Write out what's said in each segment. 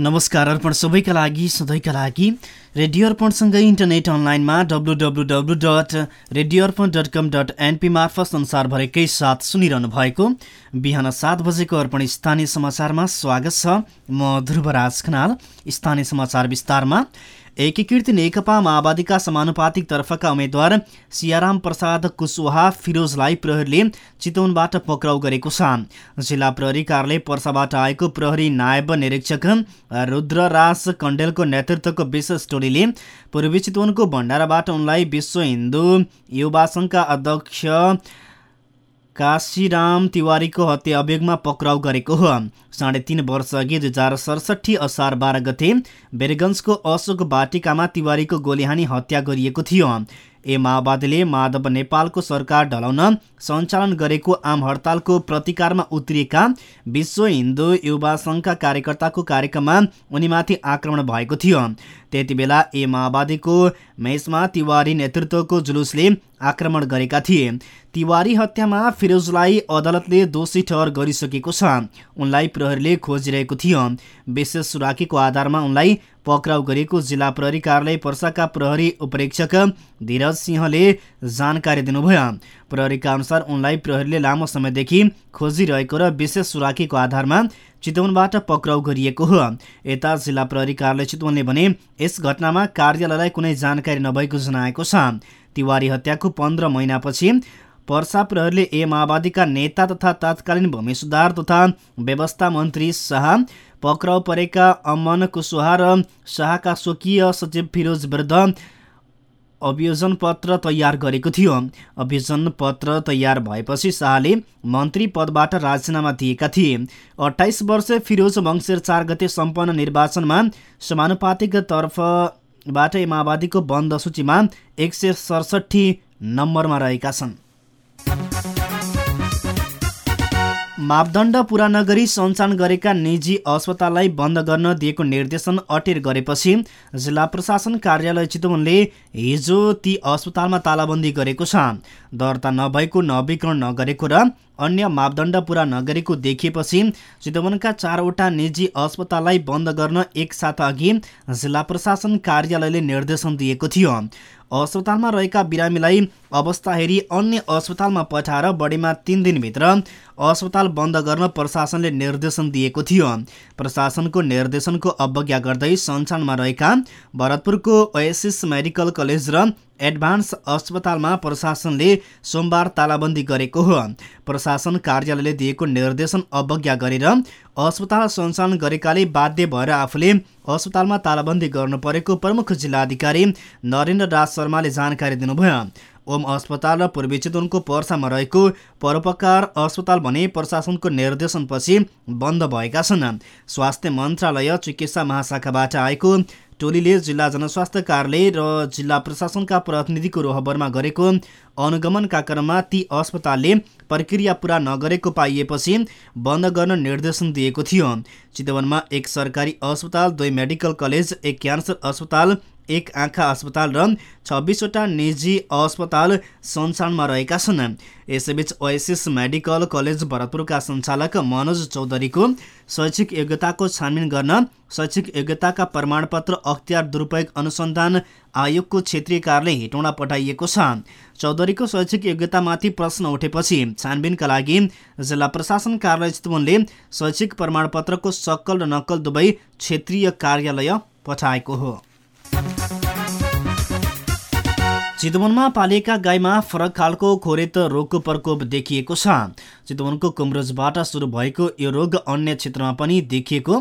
नमस्कार अर्पण सबैका लागि सधैँका लागि। रेडियो अर्पणसँगै इन्टरनेट अनलाइनमा W W W dot radio Arpan dot com dot NP मार्फत संसारभरिकै साथ सुनिरहनु भएको बिहान सात बजेको अर्पण स्थानीय समाचारमा स्वागत छ म ध्रुवराज खनाल। स्थानीय समाचार विस्तारमा एकीकृत नेकपा माओवादीका समानुपातिक तर्फका उम्मेद्वार सियाराम प्रसाद कुशवाहा फिरोजलाई प्रहरीले चितवनबाट पक्राउ गरेको छ जिल्ला प्रहरी कार्यालय पर्साबाट आएको प्रहरी नायब निरीक्षक रुद्रराज कण्डेलको नेतृत्वको विशेष टोलीले पूर्वी चितवनको भण्डाराबाट उनलाई विश्व हिन्दू युवा सङ्घका अध्यक्ष काशीराम तिवारीको हत्या अभियोगमा पक्राउ गरेको हो? साढे तिन वर्ष अघि दुई हजार सडसठी असार बाह्र गते बेरगन्जको अशोक बाटिकामा तिवारीको गोलीहानी हत्या गरिएको थियो। ए माओवादीले माधव नेपालको सरकार ढलाउन सञ्चालन गरेको आम हडतालको प्रतिकारमा उत्रिएका विश्व हिन्दू युवा सङ्घका कार्यकर्ताको कार्यक्रममा उनीमाथि आक्रमण भएको थियो। त्यति बेला ए माओवादीको मेसमा तिवारी नेतृत्वको जुलुसले आक्रमण गरेका थिए। तिवारी हत्यामा फिरोजलाई अदालतले दोषी ठहर गरिसकेको छ। उनलाई प्रहरीले खोजिरहेको थियो। विशेष सुराकीको आधारमा उनलाई पक्राउ गरेको जिल्ला प्रहरी कार्यालय पर्साका प्रहरी उपरीक्षक धीरज सिंहले जानकारी दिनुभयो। प्रहरीका अनुसार उनलाई प्रहरीले लामो समयदेखि खोजिरहेको र विशेष सुराकीको आधारमा चितवनबाट पक्राउ गरिएको हो। यता जिल्ला प्रहरी कार्यालय चितवनले भने यस घटनामा कार्यालयलाई कुनै जानकारी नभएको जनाएको छ। तिवारी हत्याको पन्ध्र महिनापछि पर्सा प्रहरीले ए माओवादीका नेता तथा तत्कालीन भूमि सुधार तथा व्यवस्था मन्त्री शाह पक्राउ परेका अमन कुशवाहा र शाहका स्वकीय सचिव फिरोज विरुद्ध अभियोजन पत्र तयार गरेको थियो। अभियोजन पत्र तयार भएपछि शाहले मन्त्री पदबाट राजीनामा दिएका थिए। अठाइस वर्ष फिरोज मङ्सिर चार गते सम्पन्न निर्वाचनमा समानुपातिक तर्फबाट माओवादीको बन्द सूचीमा एक सय सडसठी नम्बरमा रहेका छन्। मापदण्ड पुरा नगरी सञ्चालन गरेका निजी अस्पताललाई बन्द गर्न दिएको निर्देशन अटेर गरेपछि जिल्ला प्रशासन कार्यालय चितवनले हिजो ती अस्पतालमा तालाबन्दी गरेको छ। दर्ता नभएको नवीकरण नगरेको र अन्य मापदण्ड पुरा नगरेको देखिएपछि चितवनका चारवटा निजी अस्पताललाई बन्द गर्न एक साता अघि जिल्ला प्रशासन कार्यालयले निर्देशन दिएको थियो। अस्पतालमा रहेका बिरामीलाई अवस्था हेरी अन्य अस्पतालमा पठाएर बढीमा तिन दिनभित्र अस्पताल बन्द गर्न प्रशासनले निर्देशन दिएको थियो। प्रशासनको निर्देशनको अवज्ञा गर्दै सञ्चालनमा रहेका भरतपुरको ओएसिस मेडिकल कलेज र एडभान्स अस्पतालमा प्रशासनले सोमबार तालाबन्दी गरेको हो। प्रशासन कार्यालयले दिएको निर्देशन अवज्ञा गरेर अस्पताल सञ्चालन गरेकाले बाध्य भएर आफूले अस्पतालमा तालाबन्दी गर्नु परेको प्रमुख जिल्लाधिकारी नरेन्द्र राज शर्माले जानकारी दिनुभयो। ओम अस्पताल र पूर्वी चितवनको पर्सामा रहेको परोपकार अस्पताल भने प्रशासनको निर्देशनपछि बन्द भएका छन्। स्वास्थ्य मन्त्रालय चिकित्सा महाशाखाबाट आएको टोलीले जिल्ला जनस्वास्थ्य कार्यालय र जिल्ला प्रशासनका प्रतिनिधिको रोहबरमा गरेको अनुगमनका क्रममा ती अस्पतालले प्रक्रिया पुरा नगरेको पाइएपछि बन्द गर्न निर्देशन दिएको थियो। चितवनमा एक सरकारी अस्पताल दुई मेडिकल कलेज एक क्यान्सर अस्पताल एक आँखा अस्पताल र छब्बिसवटा निजी अस्पताल सञ्चालनमा रहेका छन्। यसैबीच ओएसिस मेडिकल कलेज भरतपुरका सञ्चालक मनोज चौधरीको शैक्षिक योग्यताको छानबिन गर्न शैक्षिक योग्यताका प्रमाणपत्र अख्तियार दुरुपयोग अनुसन्धान आयोगको क्षेत्रीय कार्यालय हेटौँडा पठाइएको छ। चौधरीको शैक्षिक योग्यतामाथि प्रश्न उठेपछि छानबिनका लागि जिल्ला प्रशासन कार्यालय चितवनले शैक्षिक प्रमाणपत्रको सक्कल र नक्कल दुवै क्षेत्रीय कार्यालय पठाएको हो। चितवनमा पालिएका गाईमा फरक खालको खोरेत रोगको प्रकोप देखिएको छ। चितवनको कुम्रोजबाट सुरु भएको यो रोग अन्य क्षेत्रमा पनि देखिएको।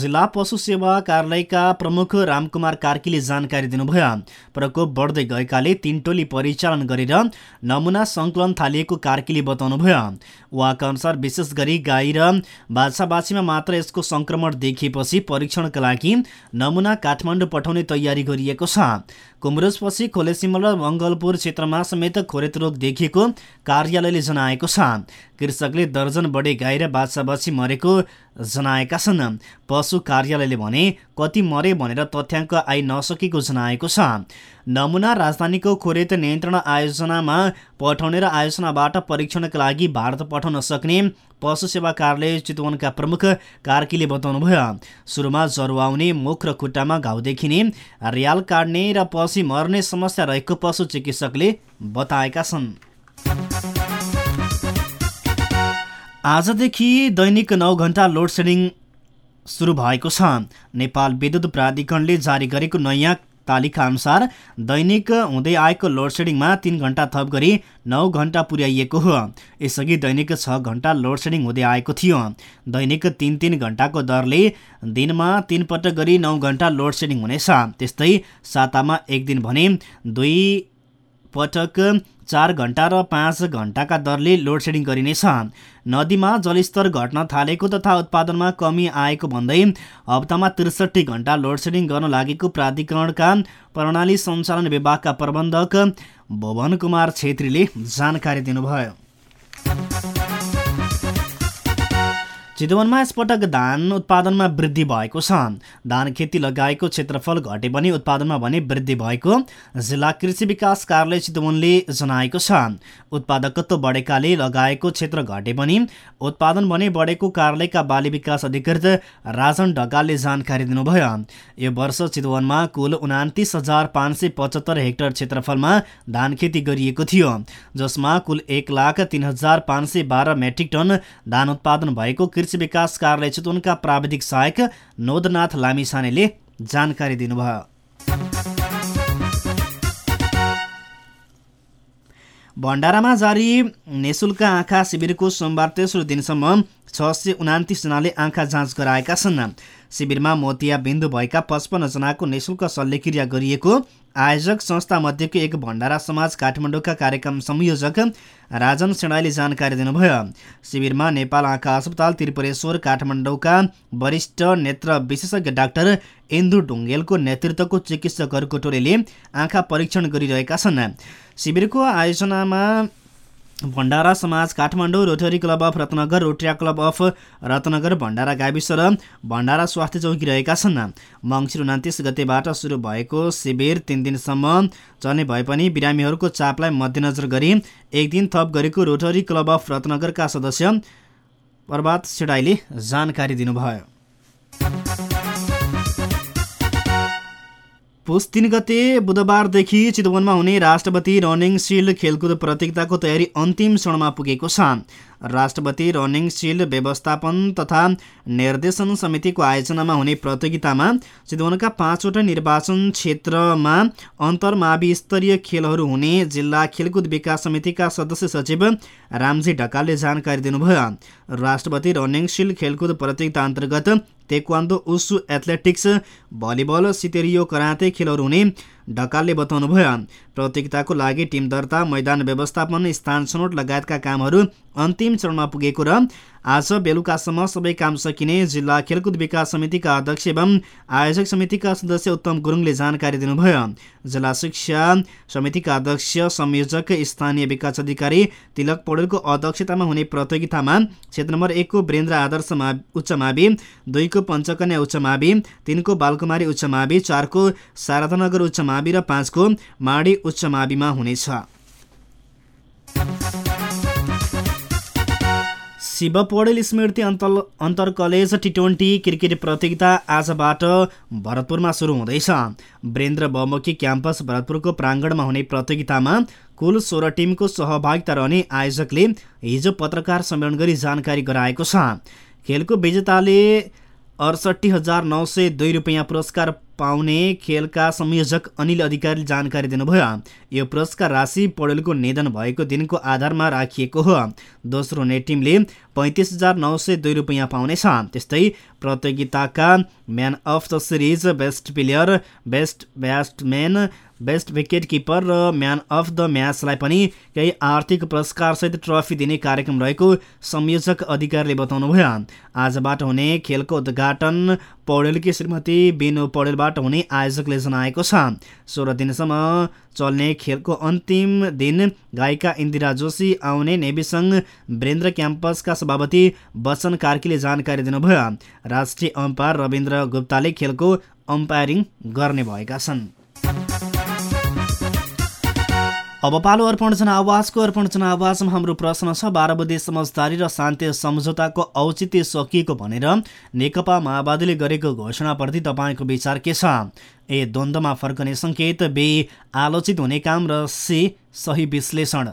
जिल्ला पशु सेवा कार्यालयका प्रमुख रामकुमार कार्कीले जानकारी दिनुभयो। प्रकोप बढ्दै गएकाले तीन टोली परिचालन गरेर नमुना सङ्कलन थालिएको कार्कीले बताउनुभयो। उहाँका अनुसार विशेष गरी गाई र बाछा बाछीमा मात्र यसको सङ्क्रमण देखिएपछि परीक्षणका लागि नमुना काठमाडौँ पठाउने तयारी गरिएको छ। कुम्रोजपछि खोलेसिमल र मङ्गलपुर क्षेत्रमा समेत खोरेत रोग देखिएको कार्यालयले जनाएको छ। कृषकले दर्जन बढी गाई र बाछा बच्ची मरेको जनाएका छन्। पशु कार्यालयले भने कति मरे भनेर तथ्याङ्क आइ नसकेको जनाएको छ। नमुना राजधानीको खोरेत नियन्त्रण आयोजनामा पठाउने र आयोजनाबाट परीक्षणका लागि भारत पठाउन सक्ने पशु सेवा कार्यालय चितवनका प्रमुख कार्कीले बताउनुभयो। सुरुमा ज्वरो आउने मुख र खुट्टामा घाउ देखिने रियाल काट्ने र पछि मर्ने समस्या रहेको पशु चिकित्सकले बताएका छन्। आजदेखि दैनिक नौ घन्टा लोड सेडिङ सुरु भएको छ। नेपाल विद्युत प्राधिकरणले जारी गरेको नयाँ तालिका अनुसार दैनिक हुँदै आएको लोड सेडिङमा तिन घन्टा थप गरी नौ घन्टा पुर्याइएको हो। यसअघि दैनिक छ घन्टा लोड सेडिङ हुँदै आएको थियो। दैनिक तिन तिन घन्टाको दरले दिनमा तिन पटक गरी नौ घन्टा लोड सेडिङ हुनेछ। त्यस्तै सातामा एक दिन भने दुई पटक चार घन्टा र पाँच घन्टाका दरले लोड सेडिङ गरिनेछ। नदीमा जलस्तर घट्न थालेको तथा उत्पादनमा कमी आएको भन्दै हप्तामा त्रिसठी घन्टा लोड सेडिङ गर्न लागेको प्राधिकरणका प्रणाली सञ्चालन विभागका प्रबन्धक भुवन कुमार छेत्रीले जानकारी दिनुभयो। चितवनमा यसपटक धान उत्पादनमा वृद्धि भएको छ। धान खेती लगाएको क्षेत्रफल घटे पनि उत्पादनमा भने वृद्धि भएको जिल्ला कृषि विकास कार्यालय चितवनले जनाएको छ। उत्पादकत्व बढेकाले लगाएको क्षेत्र घटे पनि उत्पादन भने बढेको कार्यालयका बाली विकास अधिकृत राजन ढकालले जानकारी दिनुभयो। यो वर्ष चितवनमा कुल उनातिस हजार पाँच सय पचहत्तर हेक्टर क्षेत्रफलमा धान खेती गरिएको थियो जसमा कुल एक लाख तिन हजार पाँच सय बाह्र मेट्रिक टन धान उत्पादन भएको कृषि विकास कार्यालय चितवनका प्राविधिक सहायक नोदनाथ लामिछानेले जानकारी दिनुभयो। भण्डारामा जारी निशुल्क आँखा शिविरको सोमबार तेस्रो दिनसम्म छ सय उनातिसजनाले आँखा जाँच गराएका छन्। शिविरमा मोतिया बिन्दु भएका पचपन्नजनाको निशुल्क शल्यक्रिया गरिएको आयोजक संस्था मध्येको एक भण्डारा समाज काठमाडौँका कार्यक्रम संयोजक राजन सेणाईले जानकारी दिनुभयो। शिविरमा नेपाल आँखा अस्पताल त्रिपुरेश्वर काठमाडौँका वरिष्ठ नेत्र विशेषज्ञ डाक्टर इन्दु ढुङ्गेलको नेतृत्वको चिकित्सकहरूको टोलीले आँखा परीक्षण गरिरहेका छन्। शिविरको आयोजनामा भण्डारा समाज Kathmandu Rotary club of Ratnanagar Rotary club of Ratnanagar भण्डारा गाविस र भण्डारा स्वास्थ्य चौकी रहेका छन्। मङ्सिर उन्तिस गतेबाट सुरु भएको शिविर तिन दिनसम्म चल्ने भए पनि बिरामीहरूको चापलाई मध्यनजर गरी एक दिन थप गरेको रोटरी क्लब अफ रत्नगरका सदस्य प्रभात सेडाईले जानकारी दिनुभयो। पुस तिन गते बुधबारदेखि चितवनमा हुने राष्ट्रपति रनिङ सिल्ड खेलकुद प्रतियोगिताको तयारी अन्तिम क्षणमा पुगेको छ। राष्ट्रपति रनिङ सिल्ड व्यवस्थापन तथा निर्देशन समितिको आयोजनामा हुने प्रतियोगितामा चितवनका पाँचवटा निर्वाचन क्षेत्रमा अन्तर्मावि स्तरीय खेलहरू हुने जिल्ला खेलकुद विकास समितिका सदस्य सचिव रामजी ढकालले जानकारी दिनुभयो। राष्ट्रपति रनिङ सिल्ड खेलकुद प्रतियोगिता अन्तर्गत तेक्वान्दो उसु एथलेटिक्स भलिबल सितेरियो कराते खेलहरू हुने ढकालले बताउनुभयो प्रतियोगिताको लागि टिम दर्ता मैदान व्यवस्थापन स्थान छनौट लगायतका कामहरू अन्तिम चरणमा पुगेको र आज बेलुकासम्म सबै काम सकिने जिल्ला खेलकुद विकास समितिका अध्यक्ष एवं आयोजक समितिका सदस्य उत्तम गुरुङले जानकारी दिनुभयो। जिल्ला शिक्षा समितिका अध्यक्ष संयोजक स्थानीय विकास अधिकारी तिलक पौडेलको अध्यक्षतामा हुने प्रतियोगितामा क्षेत्र नम्बर एकको वीरेन्द्र आदर्श उच्च मावि दुईको पञ्चकन्या उच्च मावि तिनको बालकुमारी उच्च मावि चारको शारदानगर उच्च मावि र पाँचको माडी उच्च माविमा हुनेछ। शिव पौडेल स्मृति अन्तल अन्तर कलेज टी ट्वेन्टी क्रिकेट प्रतियोगिता आजबाट भरतपुरमा सुरु हुँदैछ। वीरेन्द्र बहुमुखी क्याम्पस भरतपुरको प्राङ्गणमा हुने प्रतियोगितामा कुल सोह्र टिमको सहभागिता रहने आयोजकले हिजो पत्रकार सम्मेलन गरी जानकारी गराएको छ। खेलको विजेताले अडसट्ठी हजार नौ सय दुई रुपियाँ पुरस्कार पाउने खेलका संयोजक अनिल अधिकारीले जानकारी दिनुभयो। यो पुरस्कार राशि पौडेलको निधन भएको दिनको आधारमा राखिएको हो। दोस्रो हुने टिमले पैँतिस हजार नौ सय दुई रुपियाँ पाउनेछ। त्यस्तै प्रतियोगिताका man of the series best player best batsman best wicket keeper र म्यान अफ द म्याचलाई पनि केही आर्थिक पुरस्कारसहित ट्रफी दिने कार्यक्रम रहेको संयोजक अधिकारीले बताउनुभयो। आजबाट हुने खेलको उद्घाटन पौडेलकी श्रीमती बेनु पौडेलबाट हुने आयोजकले जनाएको छ। सोह्र दिनसम्म चल्ने खेलको अन्तिम दिन गायिका इन्दिरा जोशी आउने नेविसङ वीरेन्द्र क्याम्पसका सभापति बच्चन कार्कीले जानकारी दिनुभयो। राष्ट्रिय अम्पायर रविन्द्र गुप्ताले खेलको अम्पायरिङ गर्ने भएका छन्। अब पालो अर्पण जनावासको अर्पण जनावासमा हाम्रो प्रश्न छ बाह्र बजे समझदारी र शान्ति सम्झौताको औचित्य सकिएको भनेर नेकपा माओवादीले गरेको घोषणाप्रति तपाईँको विचार के छ? ए द्वन्द्वमा फर्कने सङ्केत बे आलोचित हुने काम र सी सही विश्लेषण।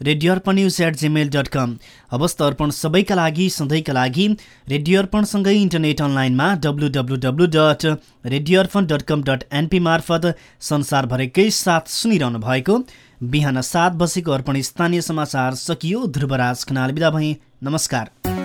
Radio Arpan news at Gmail dot com. हवस् अर्पण सबैका लागि सधैँका लागि रेडियो अर्पणसँगै इन्टरनेट अनलाइनमा W W W dot radio Arpan dot com dot NP मार्फत संसारभरिकै साथ सुनिरहनु भएको बिहान सात बजेको अर्पण स्थानीय समाचार सकियो। ध्रुवराज खनाल बिदा भई। नमस्कार।